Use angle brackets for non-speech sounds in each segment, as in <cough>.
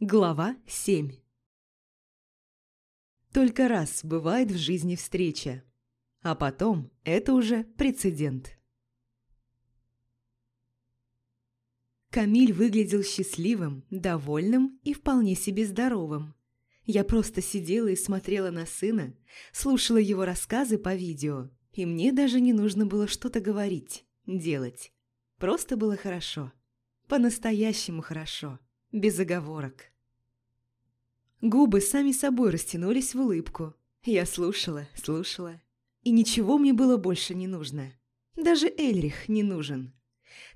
Глава 7 Только раз бывает в жизни встреча, а потом это уже прецедент. Камиль выглядел счастливым, довольным и вполне себе здоровым. Я просто сидела и смотрела на сына, слушала его рассказы по видео, и мне даже не нужно было что-то говорить, делать. Просто было хорошо. По-настоящему хорошо. Без оговорок. Губы сами собой растянулись в улыбку. Я слушала, слушала. И ничего мне было больше не нужно. Даже Эльрих не нужен.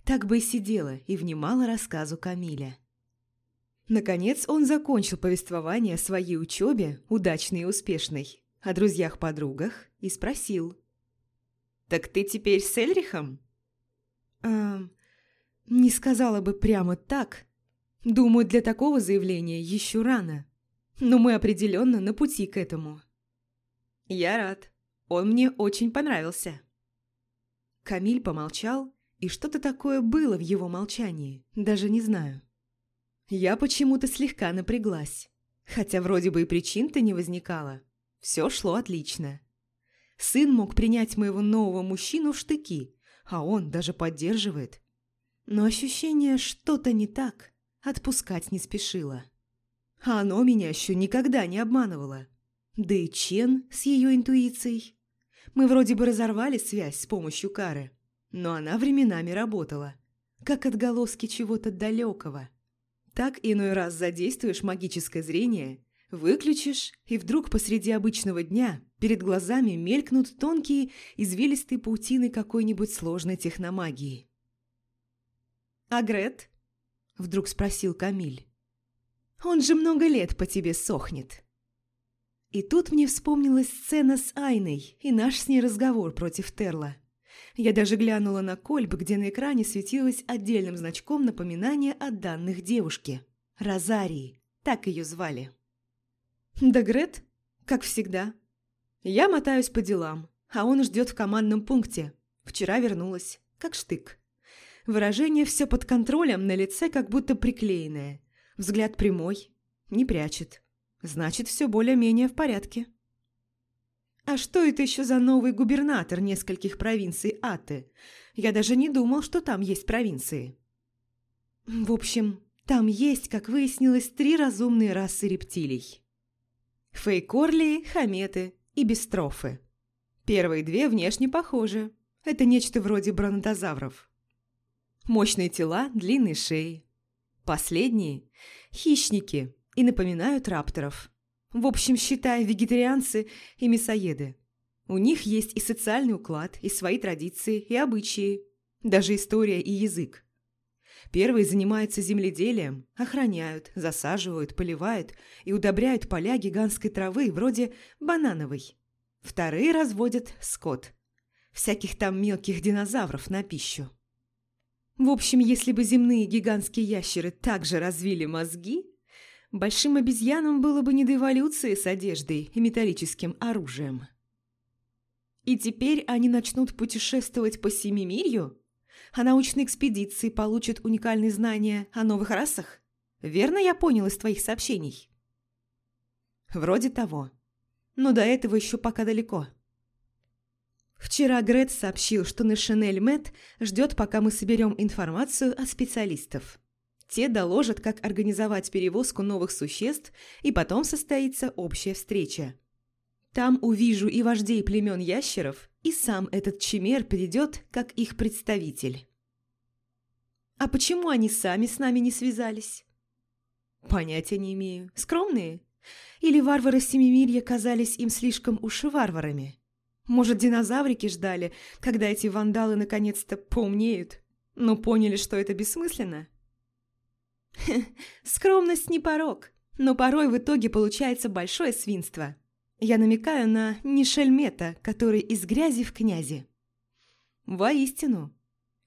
Так бы и сидела и внимала рассказу Камиля. Наконец он закончил повествование о своей учебе, удачной и успешной, о друзьях-подругах, и спросил. «Так ты теперь с Эльрихом?» «Эм, не сказала бы прямо так. Думаю, для такого заявления еще рано. Но мы определенно на пути к этому». «Я рад. Он мне очень понравился». Камиль помолчал, и что-то такое было в его молчании, даже не знаю. Я почему-то слегка напряглась, хотя вроде бы и причин-то не возникало. Все шло отлично. Сын мог принять моего нового мужчину в штыки, а он даже поддерживает. Но ощущение что-то не так отпускать не спешило. А оно меня еще никогда не обманывало. Да и Чен с ее интуицией. Мы вроде бы разорвали связь с помощью кары, но она временами работала, как отголоски чего-то далекого. Так иной раз задействуешь магическое зрение, выключишь, и вдруг посреди обычного дня перед глазами мелькнут тонкие извилистые паутины какой-нибудь сложной техномагии. «А Грет?» – вдруг спросил Камиль. «Он же много лет по тебе сохнет». И тут мне вспомнилась сцена с Айной и наш с ней разговор против Терла. Я даже глянула на кольб, где на экране светилось отдельным значком напоминание о данных девушке. Розарии, так ее звали. Да Грет, как всегда. Я мотаюсь по делам, а он ждет в командном пункте. Вчера вернулась, как штык. Выражение все под контролем, на лице как будто приклеенное. Взгляд прямой, не прячет. Значит, все более-менее в порядке. А что это еще за новый губернатор нескольких провинций Аты? Я даже не думал, что там есть провинции. В общем, там есть, как выяснилось, три разумные расы рептилий. Фейкорли, хаметы и бестрофы. Первые две внешне похожи. Это нечто вроде бронтозавров. Мощные тела, длинные шеи. Последние – хищники и напоминают рапторов. В общем, считая вегетарианцы и мясоеды. У них есть и социальный уклад, и свои традиции, и обычаи, даже история и язык. Первые занимаются земледелием, охраняют, засаживают, поливают и удобряют поля гигантской травы вроде банановой. Вторые разводят скот. Всяких там мелких динозавров на пищу. В общем, если бы земные гигантские ящеры также развили мозги, большим обезьянам было бы не до эволюции с одеждой и металлическим оружием. И теперь они начнут путешествовать по Семимирью? А научные экспедиции получат уникальные знания о новых расах? Верно я понял из твоих сообщений? Вроде того. Но до этого еще пока далеко. Вчера Грет сообщил, что на Шинель Мэтт ждет, пока мы соберем информацию от специалистов. Те доложат, как организовать перевозку новых существ, и потом состоится общая встреча. Там увижу и вождей племен ящеров, и сам этот чемер придет, как их представитель. А почему они сами с нами не связались? Понятия не имею. Скромные? Или варвары Семимирья казались им слишком уж варварами? Может, динозаврики ждали, когда эти вандалы наконец-то поумнеют, но поняли, что это бессмысленно? <laughs> Скромность не порог, но порой в итоге получается большое свинство. Я намекаю на Нишельмета, который из грязи в князи. Воистину.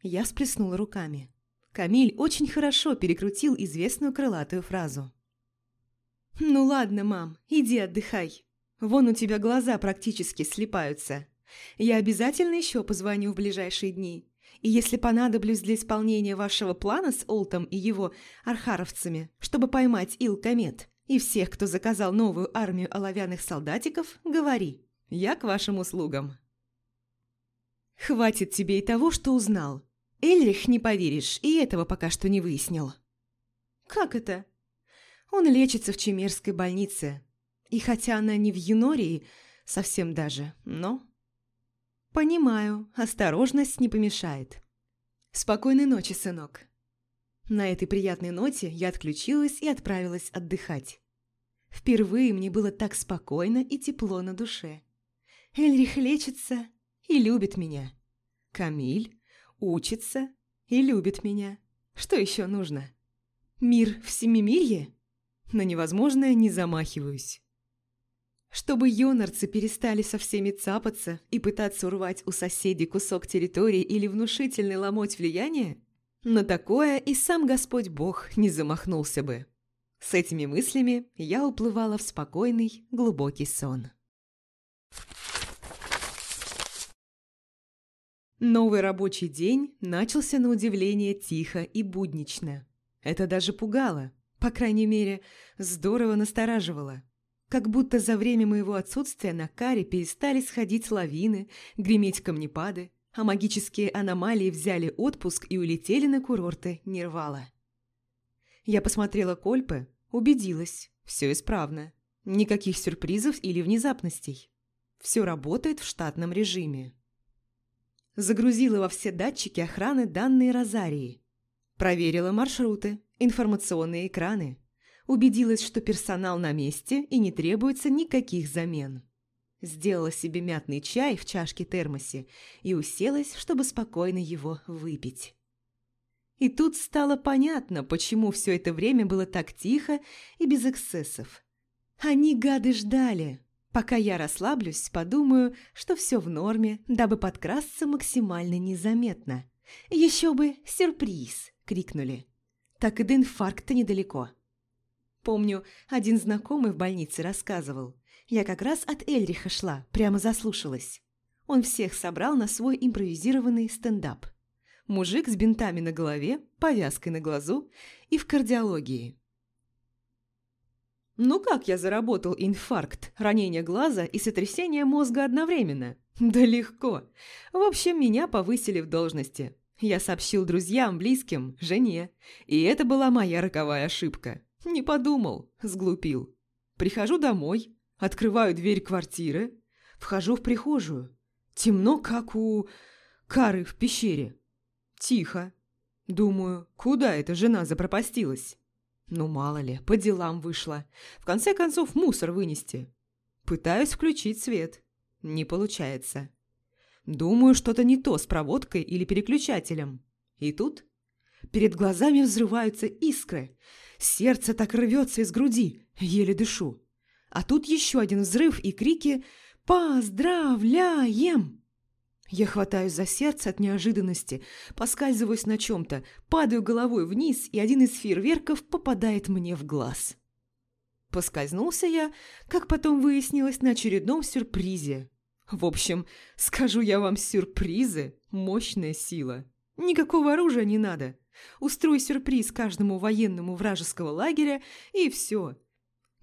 Я сплеснула руками. Камиль очень хорошо перекрутил известную крылатую фразу. «Ну ладно, мам, иди отдыхай. Вон у тебя глаза практически слипаются. Я обязательно еще позвоню в ближайшие дни. И если понадоблюсь для исполнения вашего плана с Олтом и его архаровцами, чтобы поймать Ил-Комет и всех, кто заказал новую армию оловянных солдатиков, говори. Я к вашим услугам. Хватит тебе и того, что узнал. Эльрих, не поверишь, и этого пока что не выяснил. Как это? Он лечится в Чемерской больнице. И хотя она не в Юнории, совсем даже, но... Понимаю, осторожность не помешает. Спокойной ночи, сынок. На этой приятной ноте я отключилась и отправилась отдыхать. Впервые мне было так спокойно и тепло на душе. Эльрих лечится и любит меня. Камиль учится и любит меня. Что еще нужно? Мир в семимирье? На невозможное не замахиваюсь. Чтобы йонарцы перестали со всеми цапаться и пытаться урвать у соседей кусок территории или внушительный ломоть влияние? На такое и сам Господь Бог не замахнулся бы. С этими мыслями я уплывала в спокойный, глубокий сон. Новый рабочий день начался на удивление тихо и буднично. Это даже пугало, по крайней мере, здорово настораживало. Как будто за время моего отсутствия на каре перестали сходить лавины, греметь камнепады, а магические аномалии взяли отпуск и улетели на курорты Нирвала. Я посмотрела кольпы, убедилась, все исправно. Никаких сюрпризов или внезапностей. Все работает в штатном режиме. Загрузила во все датчики охраны данные Розарии. Проверила маршруты, информационные экраны. Убедилась, что персонал на месте и не требуется никаких замен. Сделала себе мятный чай в чашке-термосе и уселась, чтобы спокойно его выпить. И тут стало понятно, почему все это время было так тихо и без эксцессов. Они, гады, ждали, Пока я расслаблюсь, подумаю, что все в норме, дабы подкрасться максимально незаметно. Еще бы сюрприз!» – крикнули. Так и до инфаркта недалеко. Помню, один знакомый в больнице рассказывал. Я как раз от Эльриха шла, прямо заслушалась. Он всех собрал на свой импровизированный стендап. Мужик с бинтами на голове, повязкой на глазу и в кардиологии. Ну как я заработал инфаркт, ранение глаза и сотрясение мозга одновременно? <laughs> Да легко. В общем, меня повысили в должности. Я сообщил друзьям, близким, жене. И это была моя роковая ошибка. Не подумал, сглупил. Прихожу домой, открываю дверь квартиры, вхожу в прихожую. Темно, как у Кары в пещере. Тихо. Думаю, куда эта жена запропастилась? Ну, мало ли, по делам вышла. В конце концов, мусор вынести. Пытаюсь включить свет. Не получается. Думаю, что-то не то с проводкой или переключателем. И тут перед глазами взрываются искры. Сердце так рвется из груди, еле дышу. А тут еще один взрыв и крики «Поздравляем!» Я хватаюсь за сердце от неожиданности, поскальзываюсь на чем-то, падаю головой вниз, и один из фейерверков попадает мне в глаз. Поскользнулся я, как потом выяснилось, на очередном сюрпризе. В общем, скажу я вам, сюрпризы – мощная сила. Никакого оружия не надо. Устрой сюрприз каждому военному вражеского лагеря, и все.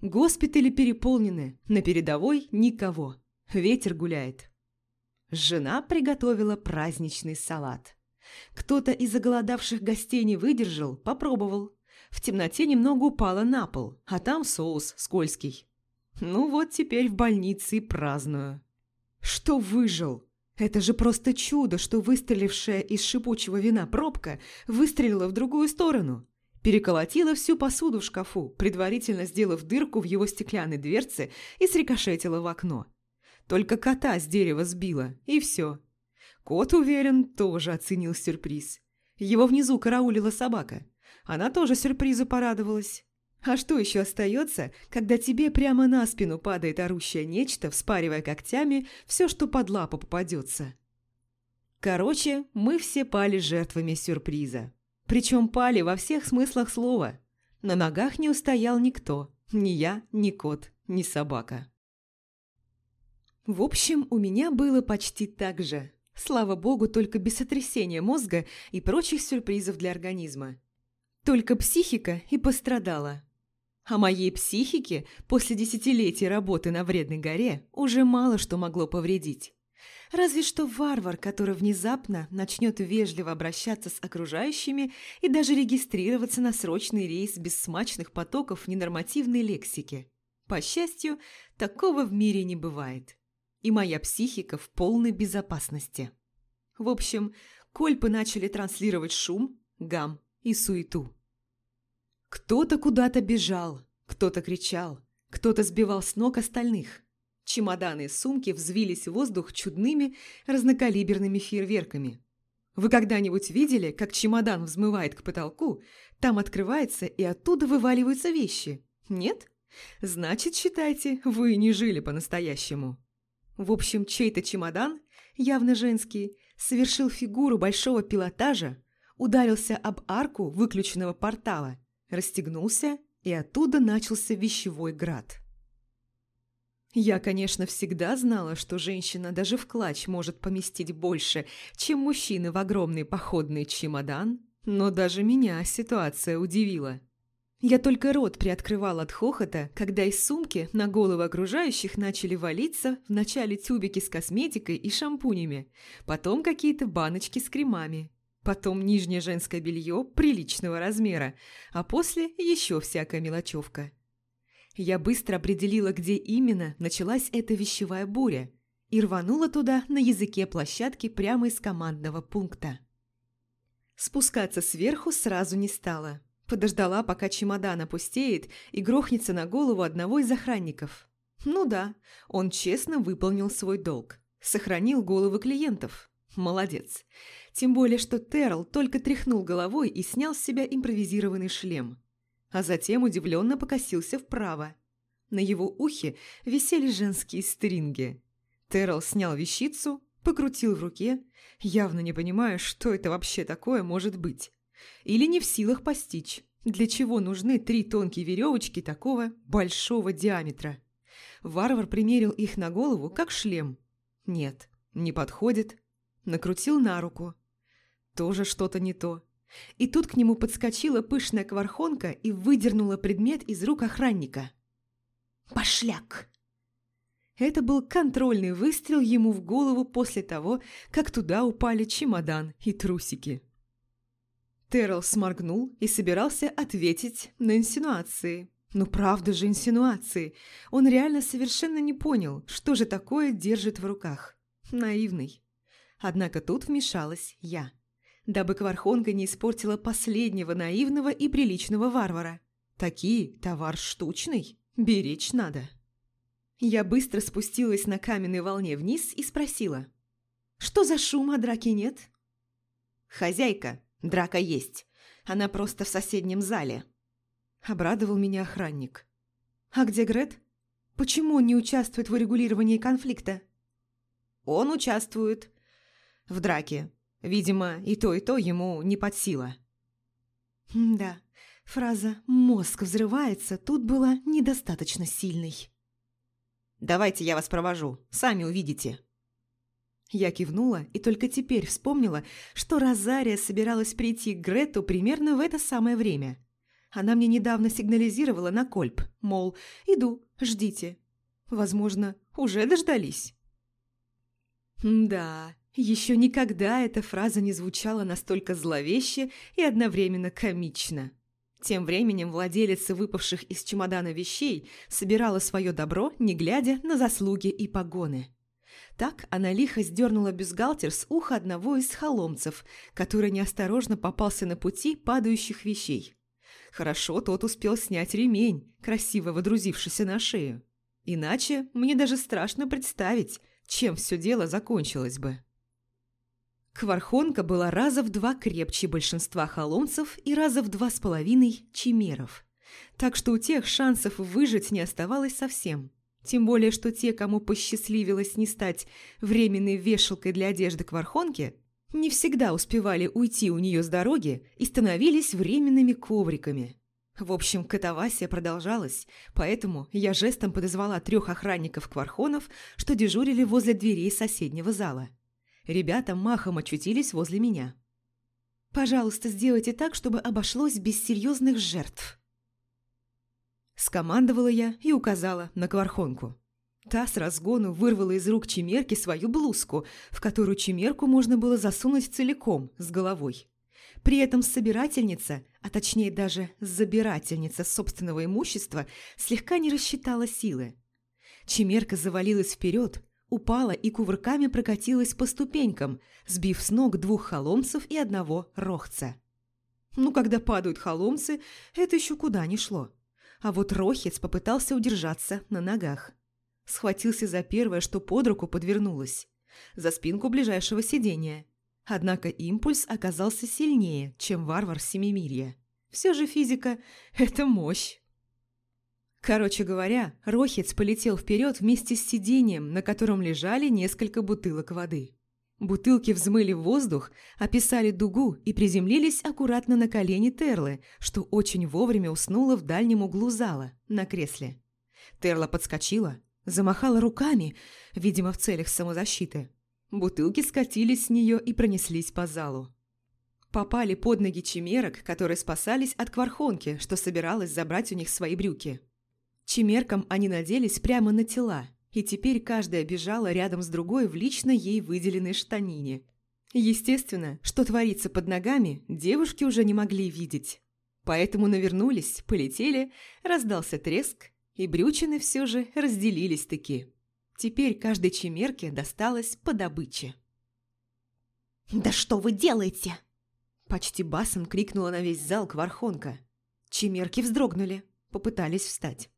Госпитали переполнены, на передовой никого. Ветер гуляет. Жена приготовила праздничный салат. Кто-то из оголодавших гостей не выдержал, попробовал. В темноте немного упала на пол, а там соус скользкий. Ну вот теперь в больнице и праздную. Что выжил? Это же просто чудо, что выстрелившая из шипучего вина пробка выстрелила в другую сторону. Переколотила всю посуду в шкафу, предварительно сделав дырку в его стеклянной дверце и срикошетила в окно. Только кота с дерева сбила, и все. Кот, уверен, тоже оценил сюрприз. Его внизу караулила собака. Она тоже сюрпризу порадовалась. А что еще остается, когда тебе прямо на спину падает орущее нечто, вспаривая когтями все, что под лапу попадется? Короче, мы все пали жертвами сюрприза. Причем пали во всех смыслах слова. На ногах не устоял никто. Ни я, ни кот, ни собака. В общем, у меня было почти так же. Слава богу, только без сотрясения мозга и прочих сюрпризов для организма. Только психика и пострадала. А моей психике после десятилетий работы на вредной горе уже мало что могло повредить. Разве что варвар, который внезапно начнет вежливо обращаться с окружающими и даже регистрироваться на срочный рейс без смачных потоков ненормативной лексики. По счастью, такого в мире не бывает. И моя психика в полной безопасности. В общем, кольпы начали транслировать шум, гам и суету. Кто-то куда-то бежал, кто-то кричал, кто-то сбивал с ног остальных – Чемоданы и сумки взвились в воздух чудными разнокалиберными фейерверками. Вы когда-нибудь видели, как чемодан взмывает к потолку, там открывается и оттуда вываливаются вещи? Нет? Значит, считайте, вы не жили по-настоящему. В общем, чей-то чемодан, явно женский, совершил фигуру большого пилотажа, ударился об арку выключенного портала, расстегнулся, и оттуда начался вещевой град. Я, конечно, всегда знала, что женщина даже в клатч может поместить больше, чем мужчина в огромный походный чемодан, но даже меня ситуация удивила. Я только рот приоткрывал от хохота, когда из сумки на головы окружающих начали валиться вначале тюбики с косметикой и шампунями, потом какие-то баночки с кремами, потом нижнее женское белье приличного размера, а после еще всякая мелочевка. Я быстро определила, где именно началась эта вещевая буря, и рванула туда на языке площадки прямо из командного пункта. Спускаться сверху сразу не стала. Подождала, пока чемодан опустеет и грохнется на голову одного из охранников. Ну да, он честно выполнил свой долг. Сохранил головы клиентов. Молодец. Тем более, что Терл только тряхнул головой и снял с себя импровизированный шлем а затем удивленно покосился вправо. На его ухе висели женские стринги. Террел снял вещицу, покрутил в руке, явно не понимая, что это вообще такое может быть. Или не в силах постичь, для чего нужны три тонкие веревочки такого большого диаметра. Варвар примерил их на голову, как шлем. Нет, не подходит. Накрутил на руку. Тоже что-то не то. И тут к нему подскочила пышная квархонка и выдернула предмет из рук охранника. «Пошляк!» Это был контрольный выстрел ему в голову после того, как туда упали чемодан и трусики. Террell сморгнул и собирался ответить на инсинуации. Ну правда же инсинуации. Он реально совершенно не понял, что же такое держит в руках. Наивный. Однако тут вмешалась я дабы Квархонга не испортила последнего наивного и приличного варвара. Такие товар штучный, беречь надо. Я быстро спустилась на каменной волне вниз и спросила. «Что за шум, а драки нет?» «Хозяйка, драка есть. Она просто в соседнем зале», – обрадовал меня охранник. «А где Грет? Почему он не участвует в урегулировании конфликта?» «Он участвует. В драке. Видимо, и то, и то ему не под сила. Да, фраза «мозг взрывается» тут была недостаточно сильной. «Давайте я вас провожу, сами увидите». Я кивнула и только теперь вспомнила, что Розария собиралась прийти к Грету примерно в это самое время. Она мне недавно сигнализировала на кольп, мол, иду, ждите. Возможно, уже дождались. Да, еще никогда эта фраза не звучала настолько зловеще и одновременно комично. Тем временем владелица выпавших из чемодана вещей собирала свое добро, не глядя на заслуги и погоны. Так она лихо сдернула бюстгальтер с уха одного из холомцев, который неосторожно попался на пути падающих вещей. Хорошо тот успел снять ремень, красиво водрузившийся на шею. Иначе мне даже страшно представить, чем все дело закончилось бы. Квархонка была раза в два крепче большинства холомцев и раза в два с половиной чимеров. Так что у тех шансов выжить не оставалось совсем. Тем более, что те, кому посчастливилось не стать временной вешалкой для одежды Квархонки, не всегда успевали уйти у нее с дороги и становились временными ковриками. В общем, катавасия продолжалась, поэтому я жестом подозвала трех охранников Квархонов, что дежурили возле дверей соседнего зала. Ребята махом очутились возле меня. «Пожалуйста, сделайте так, чтобы обошлось без серьезных жертв». Скомандовала я и указала на квархонку. Та с разгону вырвала из рук Чемерки свою блузку, в которую Чемерку можно было засунуть целиком, с головой. При этом собирательница, а точнее даже забирательница собственного имущества, слегка не рассчитала силы. Чемерка завалилась вперед, упала и кувырками прокатилась по ступенькам, сбив с ног двух холомцев и одного рохца. Ну, когда падают холомцы, это еще куда ни шло. А вот рохец попытался удержаться на ногах. Схватился за первое, что под руку подвернулось. За спинку ближайшего сидения. Однако импульс оказался сильнее, чем варвар Семимирья. Все же физика – это мощь. Короче говоря, Рохец полетел вперед вместе с сиденьем, на котором лежали несколько бутылок воды. Бутылки взмыли в воздух, описали дугу и приземлились аккуратно на колени Терлы, что очень вовремя уснула в дальнем углу зала, на кресле. Терла подскочила, замахала руками, видимо, в целях самозащиты. Бутылки скатились с нее и пронеслись по залу. Попали под ноги чемерок, которые спасались от квархонки, что собиралась забрать у них свои брюки. Чемеркам они наделись прямо на тела, и теперь каждая бежала рядом с другой в лично ей выделенной штанине. Естественно, что творится под ногами, девушки уже не могли видеть. Поэтому навернулись, полетели, раздался треск, и брючины все же разделились-таки. Теперь каждой чемерке досталось по добыче. «Да что вы делаете?» Почти басом крикнула на весь зал квархонка. Чемерки вздрогнули, попытались встать.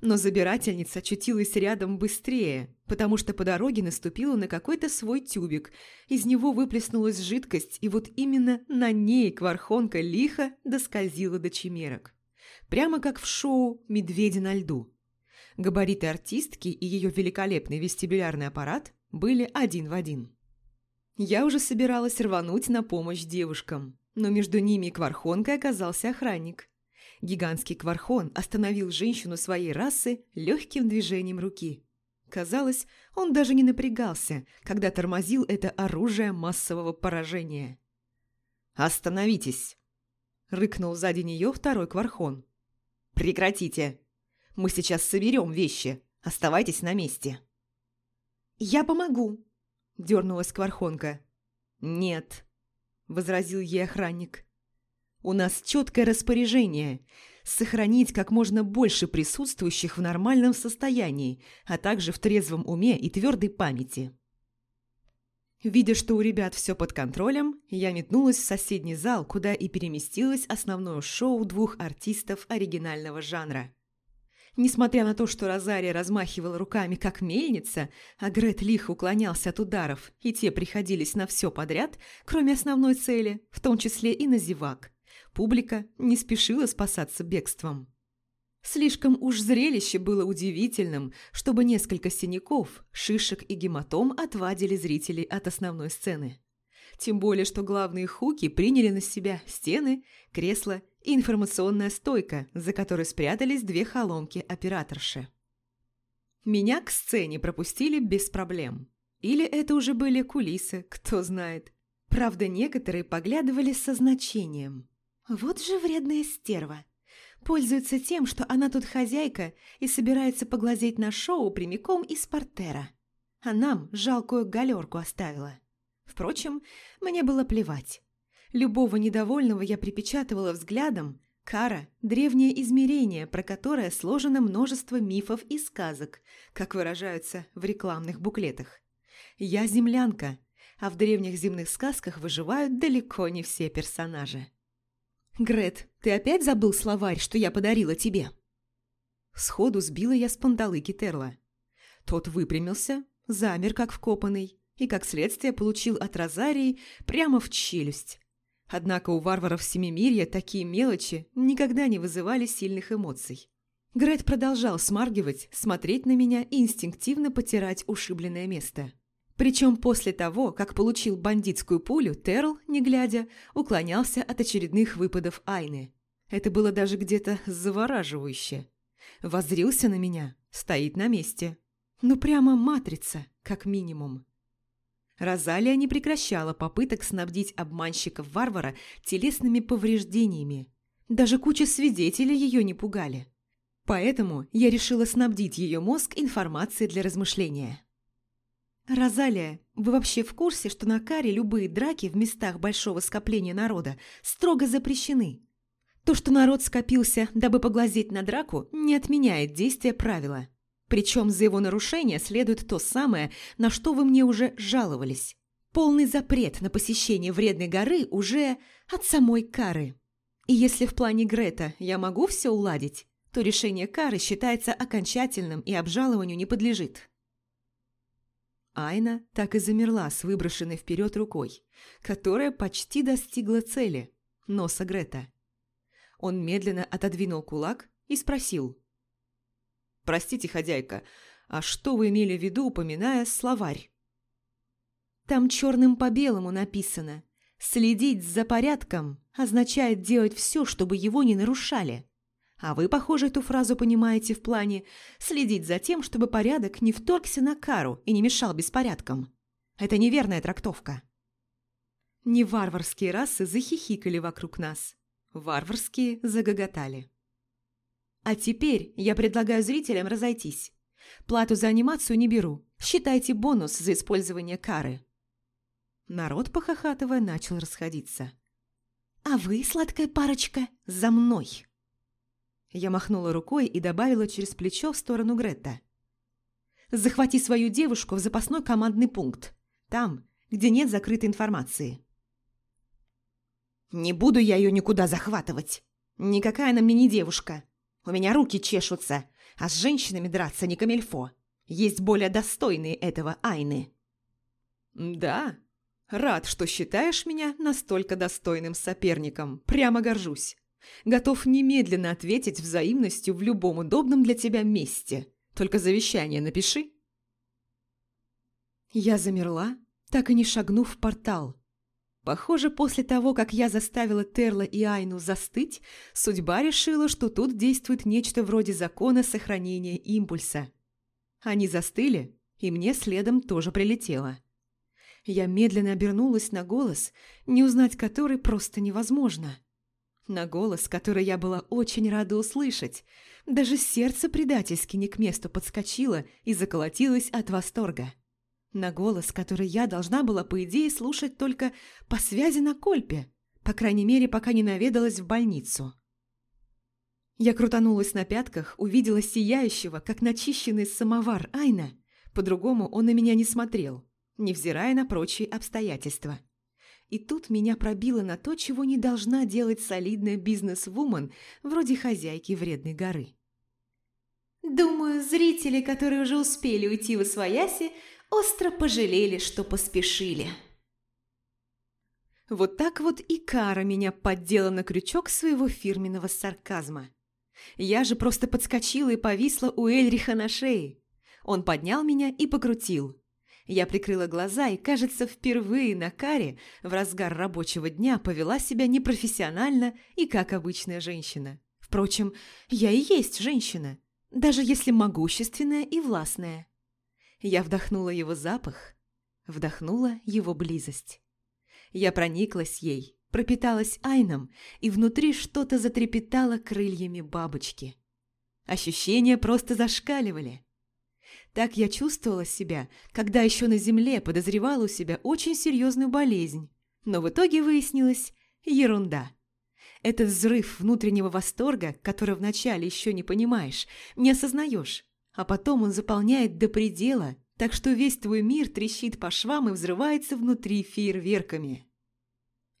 Но забирательница очутилась рядом быстрее, потому что по дороге наступила на какой-то свой тюбик. Из него выплеснулась жидкость, и вот именно на ней квархонка лихо доскользила до чемерок. Прямо как в шоу «Медведи на льду». Габариты артистки и ее великолепный вестибулярный аппарат были один в один. Я уже собиралась рвануть на помощь девушкам, но между ними и квархонкой оказался охранник – Гигантский квархон остановил женщину своей расы легким движением руки. Казалось, он даже не напрягался, когда тормозил это оружие массового поражения. «Остановитесь!» – рыкнул сзади нее второй квархон. «Прекратите! Мы сейчас соберем вещи. Оставайтесь на месте!» «Я помогу!» – дернулась квархонка. «Нет!» – возразил ей охранник. У нас четкое распоряжение – сохранить как можно больше присутствующих в нормальном состоянии, а также в трезвом уме и твердой памяти. Видя, что у ребят все под контролем, я метнулась в соседний зал, куда и переместилось основное шоу двух артистов оригинального жанра. Несмотря на то, что Розария размахивала руками как мельница, а Грет лихо уклонялся от ударов, и те приходились на все подряд, кроме основной цели, в том числе и на зевак – Публика не спешила спасаться бегством. Слишком уж зрелище было удивительным, чтобы несколько синяков, шишек и гематом отвадили зрителей от основной сцены. Тем более, что главные хуки приняли на себя стены, кресла и информационная стойка, за которой спрятались две холомки операторши. Меня к сцене пропустили без проблем. Или это уже были кулисы, кто знает. Правда, некоторые поглядывали со значением. Вот же вредная стерва. Пользуется тем, что она тут хозяйка и собирается поглазеть на шоу прямиком из портера. А нам жалкую галерку оставила. Впрочем, мне было плевать. Любого недовольного я припечатывала взглядом. Кара – древнее измерение, про которое сложено множество мифов и сказок, как выражаются в рекламных буклетах. Я землянка, а в древних земных сказках выживают далеко не все персонажи. «Грет, ты опять забыл словарь, что я подарила тебе?» Сходу сбила я с пандалыки Терла. Тот выпрямился, замер, как вкопанный, и, как следствие, получил от Розарии прямо в челюсть. Однако у варваров Семимирья такие мелочи никогда не вызывали сильных эмоций. Грет продолжал смаргивать, смотреть на меня и инстинктивно потирать ушибленное место. Причем после того, как получил бандитскую пулю, Терл, не глядя, уклонялся от очередных выпадов Айны. Это было даже где-то завораживающе. Возрился на меня, стоит на месте. Ну прямо матрица, как минимум. Розалия не прекращала попыток снабдить обманщиков-варвара телесными повреждениями. Даже куча свидетелей ее не пугали. Поэтому я решила снабдить ее мозг информацией для размышления. «Розалия, вы вообще в курсе, что на каре любые драки в местах большого скопления народа строго запрещены? То, что народ скопился, дабы поглазеть на драку, не отменяет действия правила. Причем за его нарушение следует то самое, на что вы мне уже жаловались. Полный запрет на посещение вредной горы уже от самой кары. И если в плане Грета я могу все уладить, то решение кары считается окончательным и обжалованию не подлежит. Айна так и замерла с выброшенной вперед рукой, которая почти достигла цели – носа Грета. Он медленно отодвинул кулак и спросил. «Простите, хозяйка, а что вы имели в виду, упоминая словарь?» «Там черным по белому написано. Следить за порядком означает делать все, чтобы его не нарушали. А вы, похоже, эту фразу понимаете в плане «следить за тем, чтобы порядок не вторгся на кару и не мешал беспорядкам». Это неверная трактовка. Не варварские расы захихикали вокруг нас. Варварские загоготали. А теперь я предлагаю зрителям разойтись. Плату за анимацию не беру. Считайте бонус за использование кары. Народ, похохатывая, начал расходиться. «А вы, сладкая парочка, за мной!» Я махнула рукой и добавила через плечо в сторону Гретта. «Захвати свою девушку в запасной командный пункт. Там, где нет закрытой информации». «Не буду я ее никуда захватывать. Никакая она мне не девушка. У меня руки чешутся, а с женщинами драться не камельфо. Есть более достойные этого Айны». «Да, рад, что считаешь меня настолько достойным соперником. Прямо горжусь. Готов немедленно ответить взаимностью в любом удобном для тебя месте. Только завещание напиши. Я замерла, так и не шагнув в портал. Похоже, после того, как я заставила Терла и Айну застыть, судьба решила, что тут действует нечто вроде закона сохранения импульса. Они застыли, и мне следом тоже прилетело. Я медленно обернулась на голос, не узнать который просто невозможно. На голос, который я была очень рада услышать. Даже сердце предательски не к месту подскочило и заколотилось от восторга. На голос, который я должна была, по идее, слушать только по связи на Кольпе, по крайней мере, пока не наведалась в больницу. Я крутанулась на пятках, увидела сияющего, как начищенный самовар Айна. По-другому он на меня не смотрел, невзирая на прочие обстоятельства. И тут меня пробило на то, чего не должна делать солидная бизнес-вумен вроде хозяйки вредной горы. Думаю, зрители, которые уже успели уйти в освояси, остро пожалели, что поспешили. Вот так вот и Кара меня поддела на крючок своего фирменного сарказма. Я же просто подскочила и повисла у Эльриха на шее. Он поднял меня и покрутил. Я прикрыла глаза и, кажется, впервые на каре в разгар рабочего дня повела себя непрофессионально и как обычная женщина. Впрочем, я и есть женщина, даже если могущественная и властная. Я вдохнула его запах, вдохнула его близость. Я прониклась ей, пропиталась айном, и внутри что-то затрепетало крыльями бабочки. Ощущения просто зашкаливали. Так я чувствовала себя, когда еще на земле подозревала у себя очень серьезную болезнь. Но в итоге выяснилось – ерунда. Этот взрыв внутреннего восторга, который вначале еще не понимаешь, не осознаешь, а потом он заполняет до предела, так что весь твой мир трещит по швам и взрывается внутри фейерверками.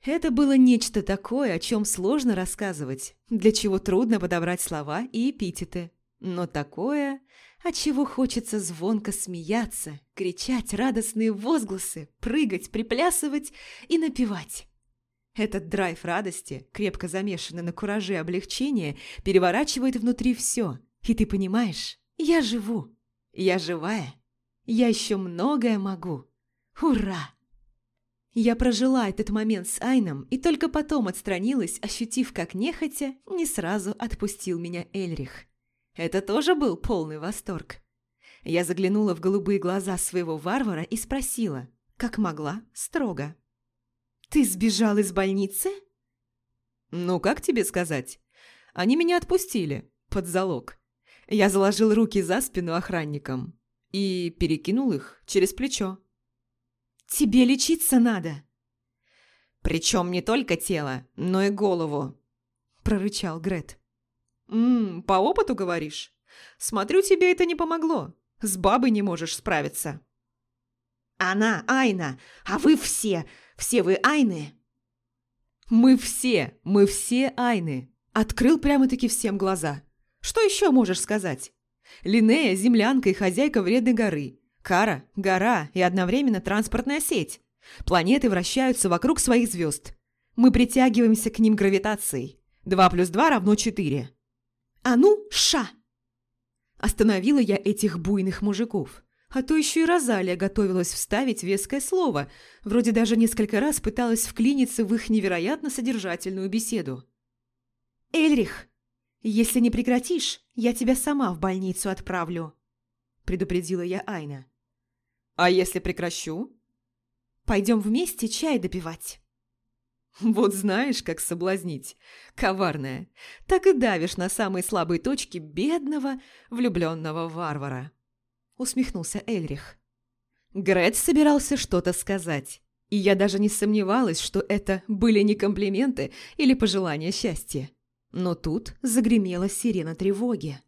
Это было нечто такое, о чем сложно рассказывать, для чего трудно подобрать слова и эпитеты. Но такое, от чего хочется звонко смеяться, кричать радостные возгласы, прыгать, приплясывать и напевать. Этот драйв радости, крепко замешанный на кураже облегчения, переворачивает внутри все. И ты понимаешь, я живу, я живая, я еще многое могу. Ура! Я прожила этот момент с Айном и только потом отстранилась, ощутив, как нехотя, не сразу отпустил меня Эльрих. Это тоже был полный восторг. Я заглянула в голубые глаза своего варвара и спросила, как могла, строго. «Ты сбежал из больницы?» «Ну, как тебе сказать? Они меня отпустили, под залог. Я заложил руки за спину охранникам и перекинул их через плечо. «Тебе лечиться надо!» «Причем не только тело, но и голову», – прорычал Грет. «Ммм, по опыту говоришь? Смотрю, тебе это не помогло. С бабой не можешь справиться». «Она Айна, а вы все, все вы Айны?» «Мы все, мы все Айны!» Открыл прямо-таки всем глаза. «Что еще можешь сказать?» Линея – землянка и хозяйка вредной горы. Кара – гора и одновременно транспортная сеть. Планеты вращаются вокруг своих звезд. Мы притягиваемся к ним гравитацией. Два плюс два равно четыре. «А ну, ша!» Остановила я этих буйных мужиков. А то еще и Розалия готовилась вставить веское слово, вроде даже несколько раз пыталась вклиниться в их невероятно содержательную беседу. «Эльрих, если не прекратишь, я тебя сама в больницу отправлю», – предупредила я Айна. «А если прекращу?» «Пойдем вместе чай допивать». <laughs> «Вот знаешь, как соблазнить, коварная. Так и давишь на самые слабые точки бедного влюбленного варвара» усмехнулся Эльрих. Грет собирался что-то сказать, и я даже не сомневалась, что это были не комплименты или пожелания счастья. Но тут загремела сирена тревоги.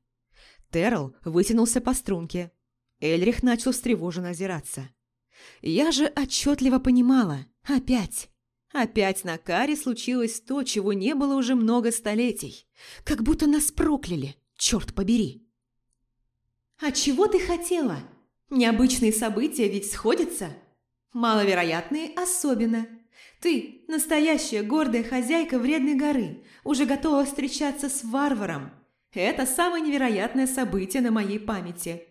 Террел вытянулся по струнке. Эльрих начал встревоженно озираться. Я же отчетливо понимала. Опять. Опять на каре случилось то, чего не было уже много столетий. Как будто нас прокляли, черт побери. «А чего ты хотела? Необычные события ведь сходятся. Маловероятные особенно. Ты, настоящая гордая хозяйка вредной горы, уже готова встречаться с варваром. Это самое невероятное событие на моей памяти.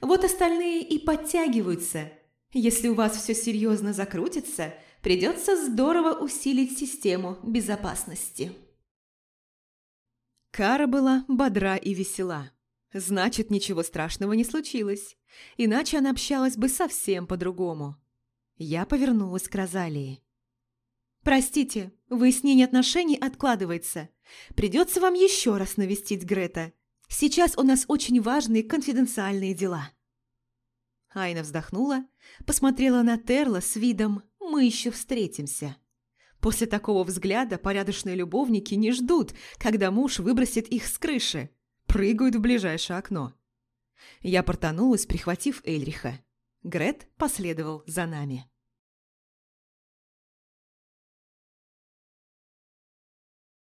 Вот остальные и подтягиваются. Если у вас все серьезно закрутится, придется здорово усилить систему безопасности». Кара была бодра и весела. Значит, ничего страшного не случилось. Иначе она общалась бы совсем по-другому. Я повернулась к Розалии. «Простите, выяснение отношений откладывается. Придется вам еще раз навестить Грета. Сейчас у нас очень важные конфиденциальные дела». Айна вздохнула, посмотрела на Терла с видом «мы еще встретимся». После такого взгляда порядочные любовники не ждут, когда муж выбросит их с крыши прыгают в ближайшее окно. Я портанулась, прихватив Эльриха. Грет последовал за нами.